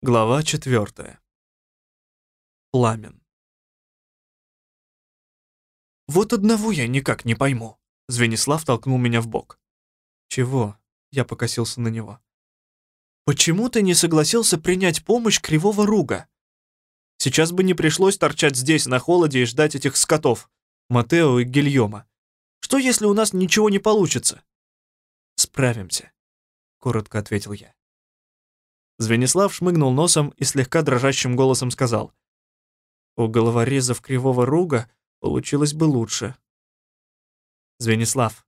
Глава четвертая. Пламен. «Вот одного я никак не пойму», — Звенислав толкнул меня в бок. «Чего?» — я покосился на него. «Почему ты не согласился принять помощь Кривого Руга? Сейчас бы не пришлось торчать здесь на холоде и ждать этих скотов, Матео и Гильома. Что, если у нас ничего не получится?» «Справимся», — коротко ответил я. Звенислав шмыгнул носом и слегка дрожащим голосом сказал. «У головорезов Кривого Руга получилось бы лучше». «Звенислав,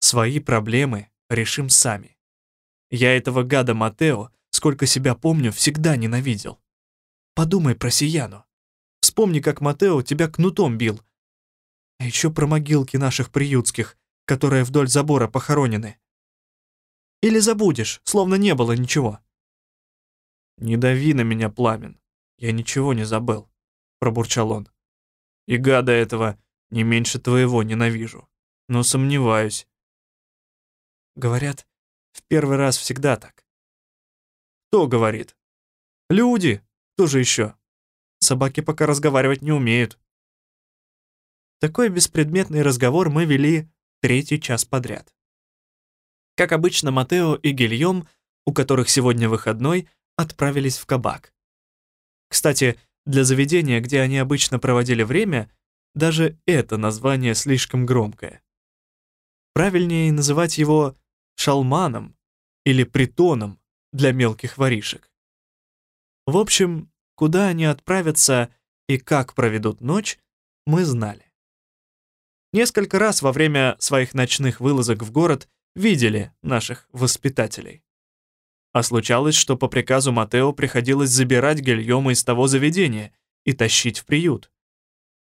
свои проблемы решим сами. Я этого гада Матео, сколько себя помню, всегда ненавидел. Подумай про Сияну. Вспомни, как Матео тебя кнутом бил. А еще про могилки наших приютских, которые вдоль забора похоронены. Или забудешь, словно не было ничего». «Не дави на меня, Пламен. Я ничего не забыл», — пробурчал он. «И гада этого не меньше твоего ненавижу. Но сомневаюсь». Говорят, в первый раз всегда так. Кто говорит? Люди. Кто же еще? Собаки пока разговаривать не умеют. Такой беспредметный разговор мы вели третий час подряд. Как обычно, Матео и Гильем, у которых сегодня выходной, отправились в кабак. Кстати, для заведения, где они обычно проводили время, даже это название слишком громкое. Правильнее называть его шалманом или притоном для мелких воришек. В общем, куда они отправятся и как проведут ночь, мы знали. Несколько раз во время своих ночных вылазок в город видели наших воспитателей. А случалось, что по приказу Матео приходилось забирать Гильома из того заведения и тащить в приют.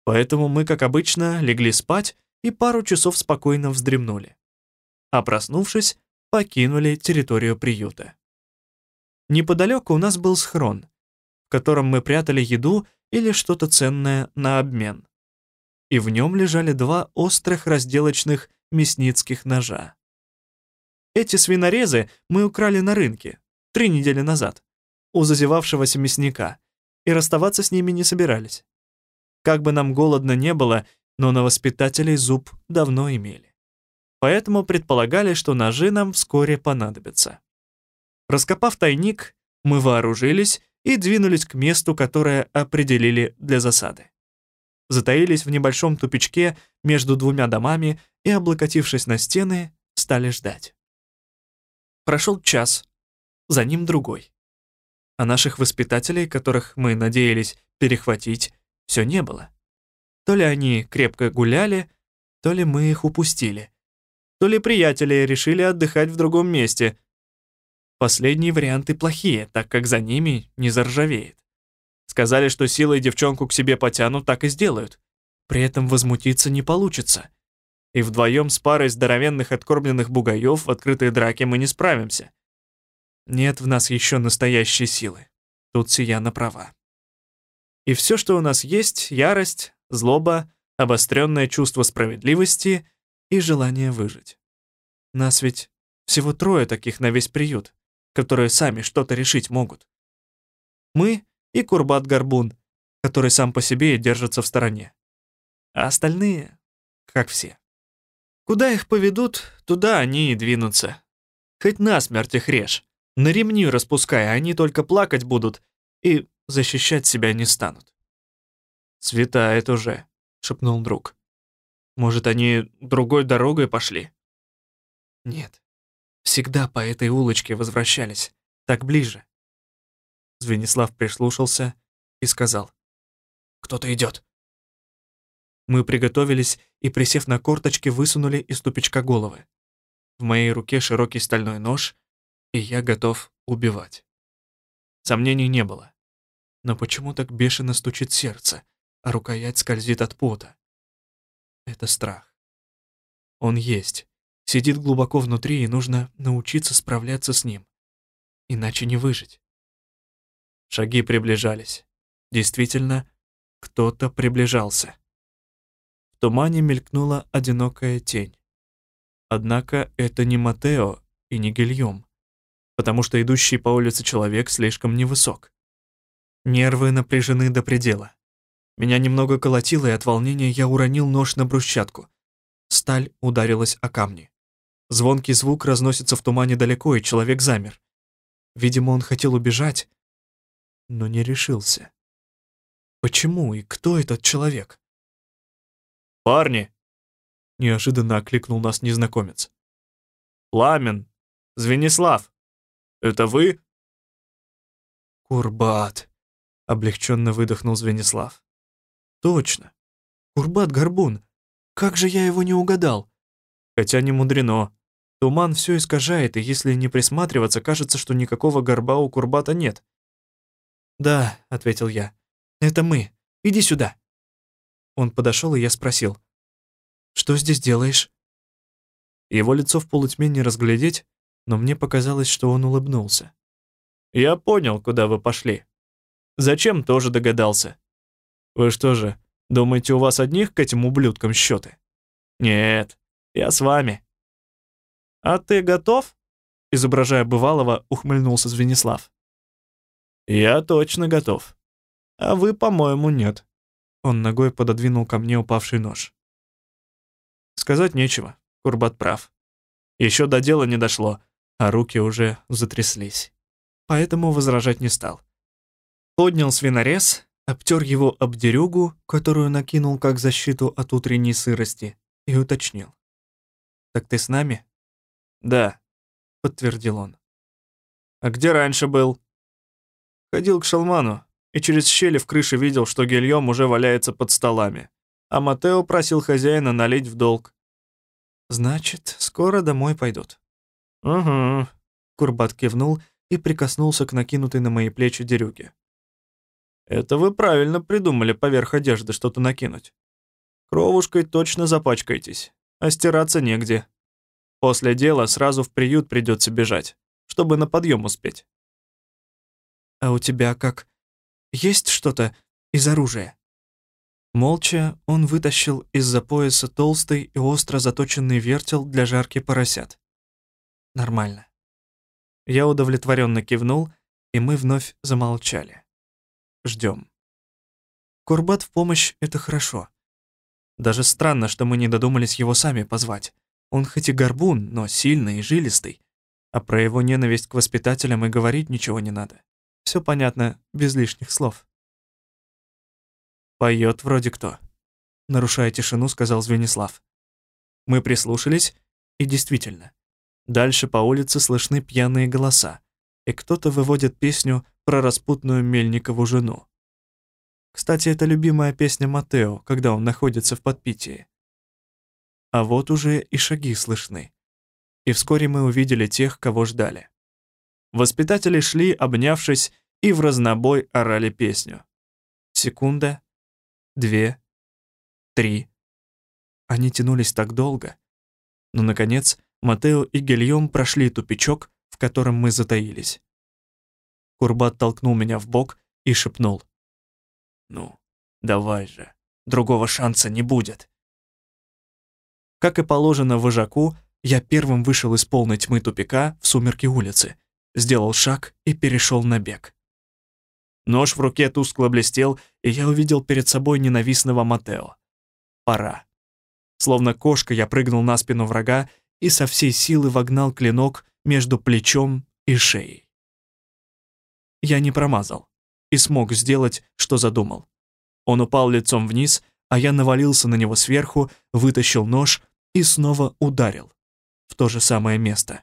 Поэтому мы, как обычно, легли спать и пару часов спокойно вздремнули. А проснувшись, покинули территорию приюта. Неподалеку у нас был схрон, в котором мы прятали еду или что-то ценное на обмен. И в нем лежали два острых разделочных мясницких ножа. Эти свинорезы мы украли на рынке три недели назад у зазевавшегося мясника и расставаться с ними не собирались. Как бы нам голодно не было, но на воспитателей зуб давно имели. Поэтому предполагали, что ножи нам вскоре понадобятся. Раскопав тайник, мы вооружились и двинулись к месту, которое определили для засады. Затаились в небольшом тупичке между двумя домами и, облокотившись на стены, стали ждать. Прошел час, за ним другой. А наших воспитателей, которых мы надеялись перехватить, все не было. То ли они крепко гуляли, то ли мы их упустили, то ли приятели решили отдыхать в другом месте. Последние варианты плохие, так как за ними не заржавеет. Сказали, что силой девчонку к себе потянут, так и сделают. При этом возмутиться не получится и вдвоем с парой здоровенных откормленных бугаев в открытой драке мы не справимся. Нет в нас еще настоящей силы. Тут Сияна права. И все, что у нас есть — ярость, злоба, обостренное чувство справедливости и желание выжить. Нас ведь всего трое таких на весь приют, которые сами что-то решить могут. Мы и Курбат-Горбун, который сам по себе держится в стороне. А остальные — как все. Куда их поведут, туда они и двинутся. Хоть насмерть их режь. На ремни распускай, они только плакать будут и защищать себя не станут. «Светает уже», — шепнул друг. «Может, они другой дорогой пошли?» «Нет, всегда по этой улочке возвращались, так ближе». Звенислав прислушался и сказал. «Кто-то идет». Мы приготовились и, присев на корточки, высунули из тупичка головы. В моей руке широкий стальной нож, и я готов убивать. Сомнений не было. Но почему так бешено стучит сердце, а рукоять скользит от пота? Это страх. Он есть, сидит глубоко внутри, и нужно научиться справляться с ним. Иначе не выжить. Шаги приближались. Действительно, кто-то приближался. В тумане мелькнула одинокая тень. Однако это не Матео и не Гильем. потому что идущий по улице человек слишком невысок. Нервы напряжены до предела. Меня немного колотило, и от волнения я уронил нож на брусчатку. Сталь ударилась о камни. Звонкий звук разносится в тумане далеко, и человек замер. Видимо, он хотел убежать, но не решился. Почему и кто этот человек? «Парни!» — неожиданно окликнул нас незнакомец. «Пламен! Звенислав! Это вы?» «Курбат!» — облегченно выдохнул Звенислав. «Точно! Курбат-горбун! Как же я его не угадал!» Хотя не мудрено. Туман все искажает, и если не присматриваться, кажется, что никакого горба у Курбата нет. «Да», — ответил я, — «это мы. Иди сюда». Он подошел, и я спросил. «Что здесь делаешь?» Его лицо в полутьме не разглядеть, но мне показалось, что он улыбнулся. «Я понял, куда вы пошли. Зачем, тоже догадался. Вы что же, думаете, у вас одних к этим ублюдкам счеты? Нет, я с вами». «А ты готов?» Изображая бывалого, ухмыльнулся Звенислав. «Я точно готов. А вы, по-моему, нет». Он ногой пододвинул ко мне упавший нож. Сказать нечего, Курбат прав. Еще до дела не дошло, а руки уже затряслись. Поэтому возражать не стал. Поднял свинорез, обтер его об дерюгу, которую накинул как защиту от утренней сырости, и уточнил. «Так ты с нами?» «Да», — подтвердил он. «А где раньше был?» Ходил к Шалману и через щели в крыше видел, что Гильем уже валяется под столами, а Матео просил хозяина налить в долг. «Значит, скоро домой пойдут». «Угу», — Курбат кивнул и прикоснулся к накинутой на мои плечи дерюге. «Это вы правильно придумали поверх одежды что-то накинуть. Кровушкой точно запачкаетесь, а стираться негде. После дела сразу в приют придется бежать, чтобы на подъем успеть». «А у тебя как? Есть что-то из оружия?» Молча он вытащил из-за пояса толстый и остро заточенный вертел для жарки поросят. «Нормально». Я удовлетворенно кивнул, и мы вновь замолчали. Ждем. Курбат в помощь — это хорошо. Даже странно, что мы не додумались его сами позвать. Он хоть и горбун, но сильный и жилистый, а про его ненависть к воспитателям и говорить ничего не надо. Все понятно, без лишних слов. Поет вроде кто. Нарушая тишину, сказал Звенислав. Мы прислушались, и действительно, дальше по улице слышны пьяные голоса, и кто-то выводит песню про распутную Мельникову жену. Кстати, это любимая песня Матео, когда он находится в подпитии. А вот уже и шаги слышны. И вскоре мы увидели тех, кого ждали. Воспитатели шли, обнявшись, и в разнобой орали песню. Секунда, две, три. Они тянулись так долго. Но, наконец, Матео и Гильем прошли тупичок, в котором мы затаились. Курбат толкнул меня в бок и шепнул. «Ну, давай же, другого шанса не будет». Как и положено вожаку, я первым вышел из полной тьмы тупика в сумерки улицы — сделал шаг и перешел на бег. Нож в руке тускло блестел, и я увидел перед собой ненавистного Матео. Пора. Словно кошка я прыгнул на спину врага и со всей силы вогнал клинок между плечом и шеей. Я не промазал и смог сделать, что задумал. Он упал лицом вниз, а я навалился на него сверху, вытащил нож и снова ударил в то же самое место.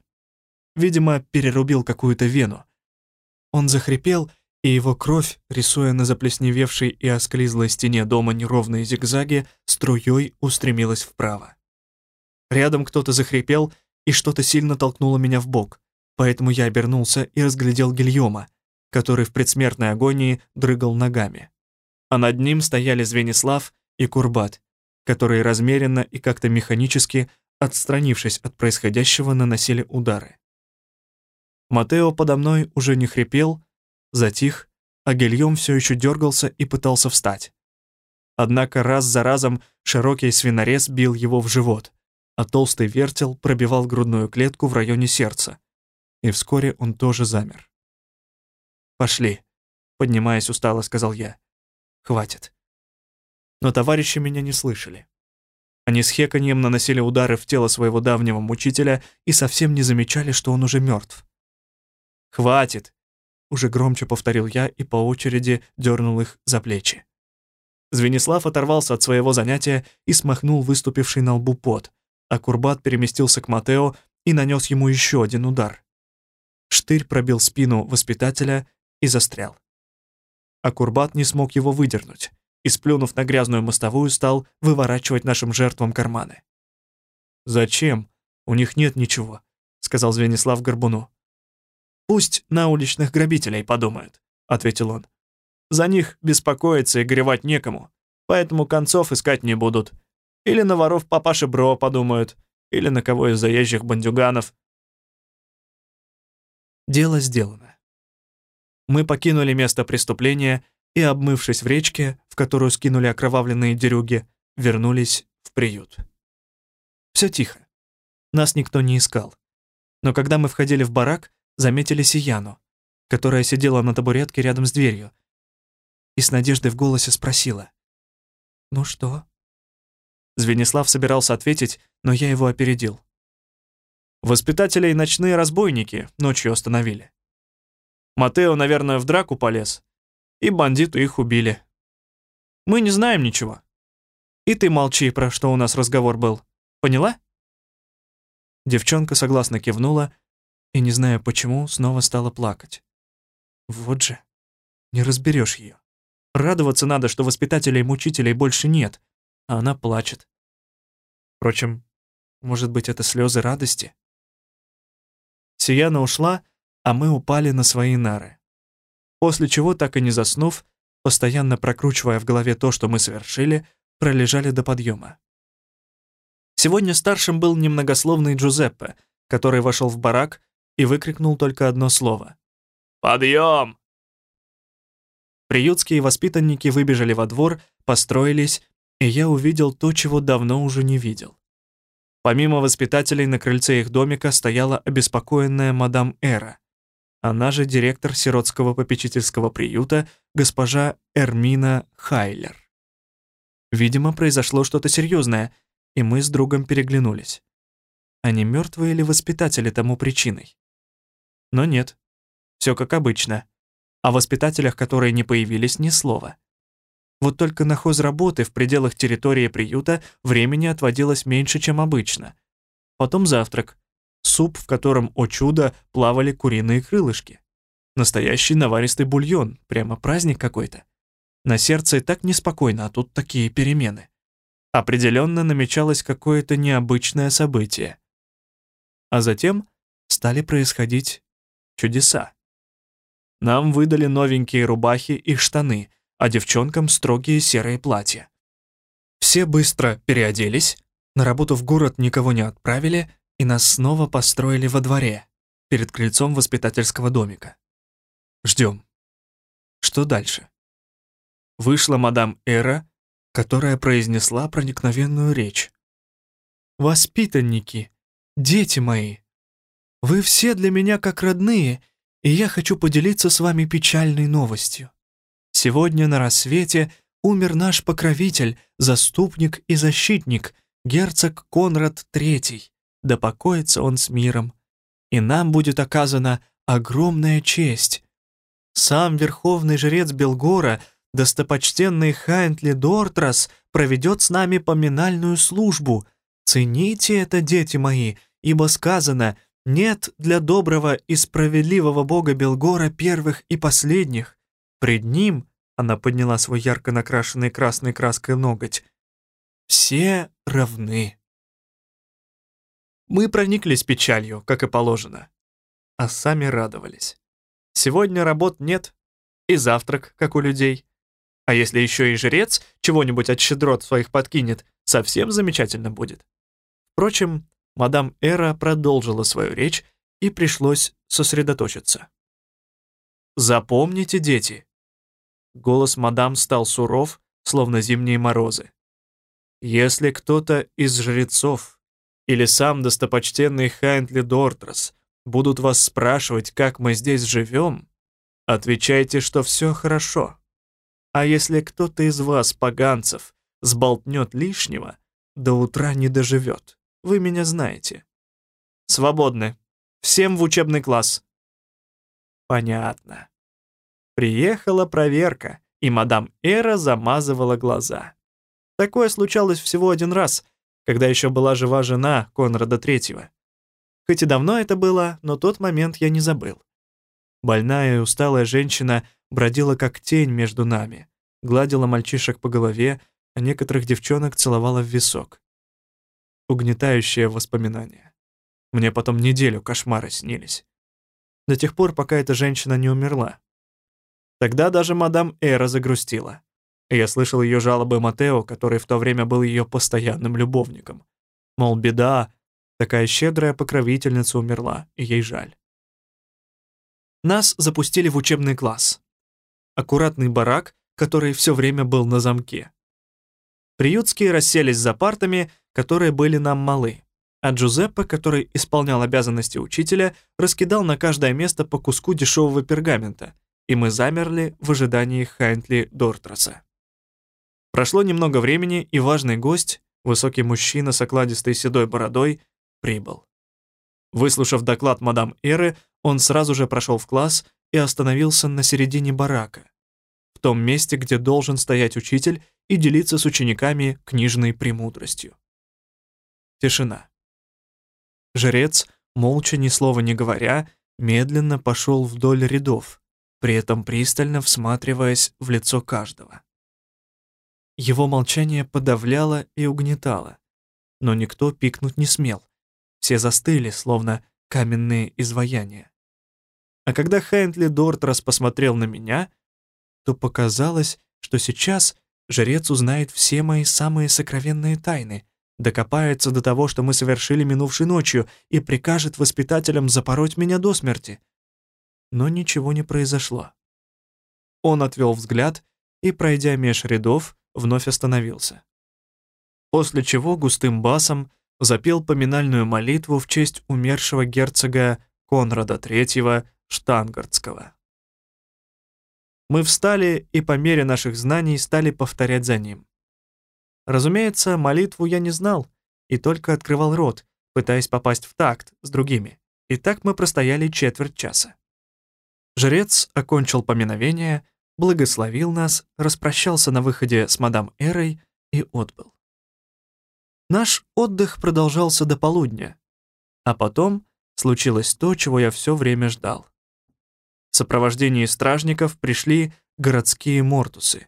Видимо, перерубил какую-то вену. Он захрипел, и его кровь, рисуя на заплесневевшей и осклизлой стене дома неровные зигзаги, струей устремилась вправо. Рядом кто-то захрипел, и что-то сильно толкнуло меня в бок, поэтому я обернулся и разглядел Гильома, который в предсмертной агонии дрыгал ногами. А над ним стояли Звенислав и Курбат, которые размеренно и как-то механически, отстранившись от происходящего, наносили удары. Матео подо мной уже не хрипел, затих, а Гильем все еще дергался и пытался встать. Однако раз за разом широкий свинорез бил его в живот, а толстый вертел пробивал грудную клетку в районе сердца. и вскоре он тоже замер. «Пошли», — поднимаясь устало, сказал я. «Хватит». Но товарищи меня не слышали. Они с хеканьем наносили удары в тело своего давнего мучителя и совсем не замечали, что он уже мертв. «Хватит!» — уже громче повторил я и по очереди дернул их за плечи. Звенислав оторвался от своего занятия и смахнул выступивший на лбу пот, а Курбат переместился к Матео и нанес ему еще один удар. Штырь пробил спину воспитателя и застрял. А Курбат не смог его выдернуть и, сплюнув на грязную мостовую, стал выворачивать нашим жертвам карманы. «Зачем? У них нет ничего», — сказал Звенислав Горбуну. «Пусть на уличных грабителей подумают», — ответил он. «За них беспокоиться и горевать некому, поэтому концов искать не будут. Или на воров папаши Бро подумают, или на кого из заезжих бандюганов». Дело сделано. Мы покинули место преступления и, обмывшись в речке, в которую скинули окровавленные дерюги, вернулись в приют. Все тихо. Нас никто не искал. Но когда мы входили в барак, заметили Сияну, которая сидела на табуретке рядом с дверью, и с надеждой в голосе спросила. «Ну что?» Звенислав собирался ответить, но я его опередил. Воспитателей ночные разбойники ночью остановили. Матео, наверное, в драку полез, и бандиты их убили. Мы не знаем ничего. И ты молчи, про что у нас разговор был. Поняла?» Девчонка согласно кивнула и, не зная почему, снова стала плакать. Вот же, не разберешь ее. Радоваться надо, что воспитателей и мучителей больше нет, а она плачет. Впрочем, может быть, это слезы радости? Сияна ушла, а мы упали на свои нары после чего, так и не заснув, постоянно прокручивая в голове то, что мы совершили, пролежали до подъема. Сегодня старшим был немногословный Джузеппе, который вошел в барак и выкрикнул только одно слово. «Подъем!» Приютские воспитанники выбежали во двор, построились, и я увидел то, чего давно уже не видел. Помимо воспитателей на крыльце их домика стояла обеспокоенная мадам Эра, она же директор сиротского попечительского приюта, госпожа Эрмина Хайлер. Видимо, произошло что-то серьезное, и мы с другом переглянулись. Они а мертвые или воспитатели тому причиной? Но нет, все как обычно. О воспитателях, которые не появились, ни слова. Вот только на хозработы в пределах территории приюта времени отводилось меньше, чем обычно. Потом завтрак, суп, в котором, о чудо, плавали куриные крылышки. Настоящий наваристый бульон, прямо праздник какой-то. На сердце и так неспокойно, а тут такие перемены. Определенно намечалось какое-то необычное событие. А затем стали происходить чудеса. Нам выдали новенькие рубахи и штаны, а девчонкам строгие серые платья. Все быстро переоделись, на работу в город никого не отправили, и нас снова построили во дворе, перед крыльцом воспитательского домика. Ждем. Что дальше? Вышла мадам Эра, которая произнесла проникновенную речь. «Воспитанники, дети мои, вы все для меня как родные, и я хочу поделиться с вами печальной новостью. Сегодня на рассвете умер наш покровитель, заступник и защитник, герцог Конрад III да покоится он с миром, и нам будет оказана огромная честь. Сам верховный жрец Белгора, достопочтенный Хайнтли Дортрас, проведет с нами поминальную службу. Цените это, дети мои, ибо сказано, нет для доброго и справедливого бога Белгора первых и последних. Пред ним, она подняла свой ярко накрашенный красной краской ноготь, все равны. Мы прониклись печалью, как и положено, а сами радовались. Сегодня работ нет, и завтрак, как у людей. А если еще и жрец чего-нибудь от щедрот своих подкинет, совсем замечательно будет. Впрочем, мадам Эра продолжила свою речь, и пришлось сосредоточиться. «Запомните, дети!» Голос мадам стал суров, словно зимние морозы. «Если кто-то из жрецов или сам достопочтенный Хайнтли Дортрас будут вас спрашивать, как мы здесь живем, отвечайте, что все хорошо. А если кто-то из вас, поганцев, сболтнет лишнего, до утра не доживет. Вы меня знаете. Свободны. Всем в учебный класс. Понятно. Приехала проверка, и мадам Эра замазывала глаза. Такое случалось всего один раз, когда еще была жива жена Конрада Третьего. Хоть и давно это было, но тот момент я не забыл. Больная и усталая женщина бродила как тень между нами, гладила мальчишек по голове, а некоторых девчонок целовала в висок. Угнетающее воспоминание. Мне потом неделю кошмары снились. До тех пор, пока эта женщина не умерла. Тогда даже мадам Эра загрустила. Я слышал ее жалобы Матео, который в то время был ее постоянным любовником. Мол, беда, такая щедрая покровительница умерла, и ей жаль. Нас запустили в учебный класс. Аккуратный барак, который все время был на замке. Приютские расселись за партами, которые были нам малы, а Джузеппе, который исполнял обязанности учителя, раскидал на каждое место по куску дешевого пергамента, и мы замерли в ожидании Хайнтли Дортраса. Прошло немного времени, и важный гость, высокий мужчина с окладистой седой бородой, прибыл. Выслушав доклад мадам Эры, он сразу же прошел в класс и остановился на середине барака, в том месте, где должен стоять учитель и делиться с учениками книжной премудростью. Тишина. Жрец, молча ни слова не говоря, медленно пошел вдоль рядов, при этом пристально всматриваясь в лицо каждого. Его молчание подавляло и угнетало, но никто пикнуть не смел. Все застыли, словно каменные изваяния. А когда Хэнтли Дортрас посмотрел на меня, то показалось, что сейчас жрец узнает все мои самые сокровенные тайны, докопается до того, что мы совершили минувшей ночью, и прикажет воспитателям запороть меня до смерти. Но ничего не произошло. Он отвел взгляд и, пройдя меж рядов, вновь остановился. После чего густым басом запел поминальную молитву в честь умершего герцога Конрада III Штангардского. Мы встали и по мере наших знаний стали повторять за ним. Разумеется, молитву я не знал и только открывал рот, пытаясь попасть в такт с другими. И так мы простояли четверть часа. Жрец окончил поминовение благословил нас, распрощался на выходе с мадам Эрой и отбыл. Наш отдых продолжался до полудня, а потом случилось то, чего я все время ждал. В сопровождении стражников пришли городские мортусы,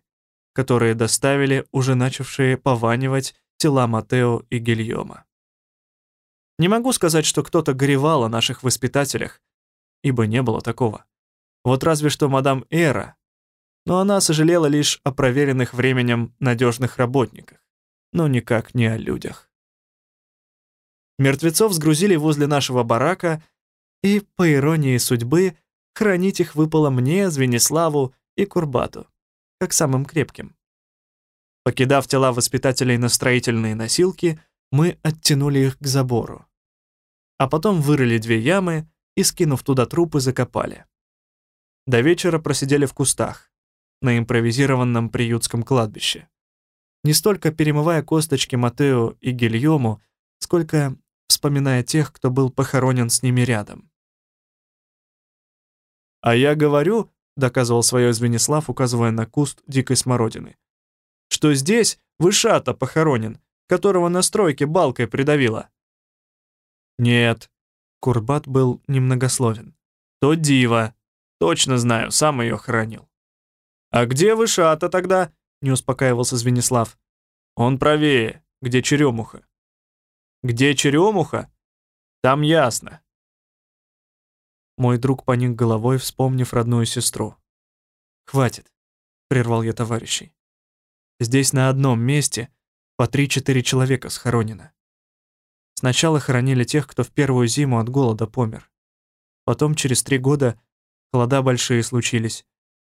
которые доставили уже начавшие пованивать тела Матео и Гильома. Не могу сказать, что кто-то горевал о наших воспитателях, ибо не было такого. Вот разве что мадам Эра, но она сожалела лишь о проверенных временем надежных работниках, но никак не о людях. Мертвецов сгрузили возле нашего барака, и, по иронии судьбы, хранить их выпало мне, Звениславу и Курбату, как самым крепким. Покидав тела воспитателей на строительные носилки, мы оттянули их к забору. А потом вырыли две ямы и, скинув туда трупы, закопали. До вечера просидели в кустах, на импровизированном приютском кладбище. Не столько перемывая косточки Матео и Гильому, сколько вспоминая тех, кто был похоронен с ними рядом. «А я говорю», — доказывал свое Звенислав, указывая на куст дикой смородины, «что здесь вышата похоронен, которого на стройке балкой придавило». «Нет», — Курбат был немногословен, «то дива. Точно знаю, сам ее хоронил». «А где Вышата тогда?» — не успокаивался Звенислав. «Он правее, где Черемуха». «Где Черемуха? Там ясно». Мой друг поник головой, вспомнив родную сестру. «Хватит», — прервал я товарищей. «Здесь на одном месте по три-четыре человека схоронено. Сначала хоронили тех, кто в первую зиму от голода помер. Потом, через три года, холода большие случились,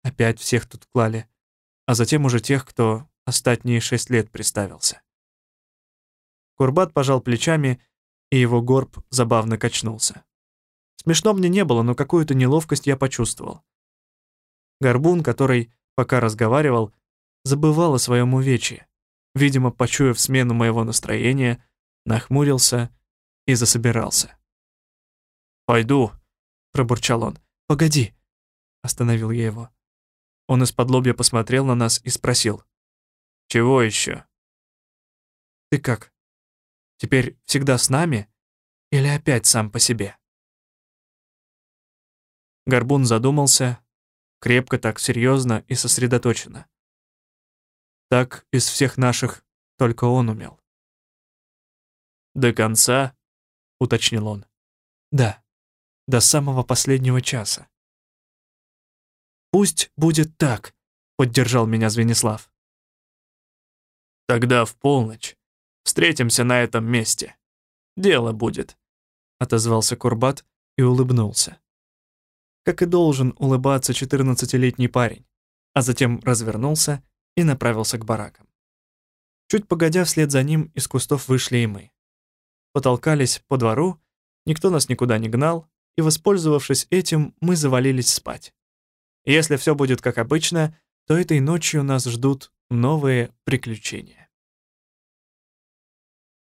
Опять всех тут клали. А затем уже тех, кто остатние шесть лет приставился. Курбат пожал плечами, и его горб забавно качнулся. Смешно мне не было, но какую-то неловкость я почувствовал. Горбун, который пока разговаривал, забывал о своем увечье. Видимо, почуяв смену моего настроения, нахмурился и засобирался. «Пойду», — пробурчал он. «Погоди», — остановил я его. Он из-под лобья посмотрел на нас и спросил. «Чего еще?» «Ты как? Теперь всегда с нами или опять сам по себе?» Горбун задумался, крепко так, серьезно и сосредоточенно. Так из всех наших только он умел. «До конца?» — уточнил он. «Да, до самого последнего часа». «Пусть будет так», — поддержал меня Звенислав. «Тогда в полночь встретимся на этом месте. Дело будет», — отозвался Курбат и улыбнулся. Как и должен улыбаться четырнадцатилетний парень, а затем развернулся и направился к баракам. Чуть погодя, вслед за ним из кустов вышли и мы. Потолкались по двору, никто нас никуда не гнал, и, воспользовавшись этим, мы завалились спать. Если все будет как обычно, то этой ночью нас ждут новые приключения.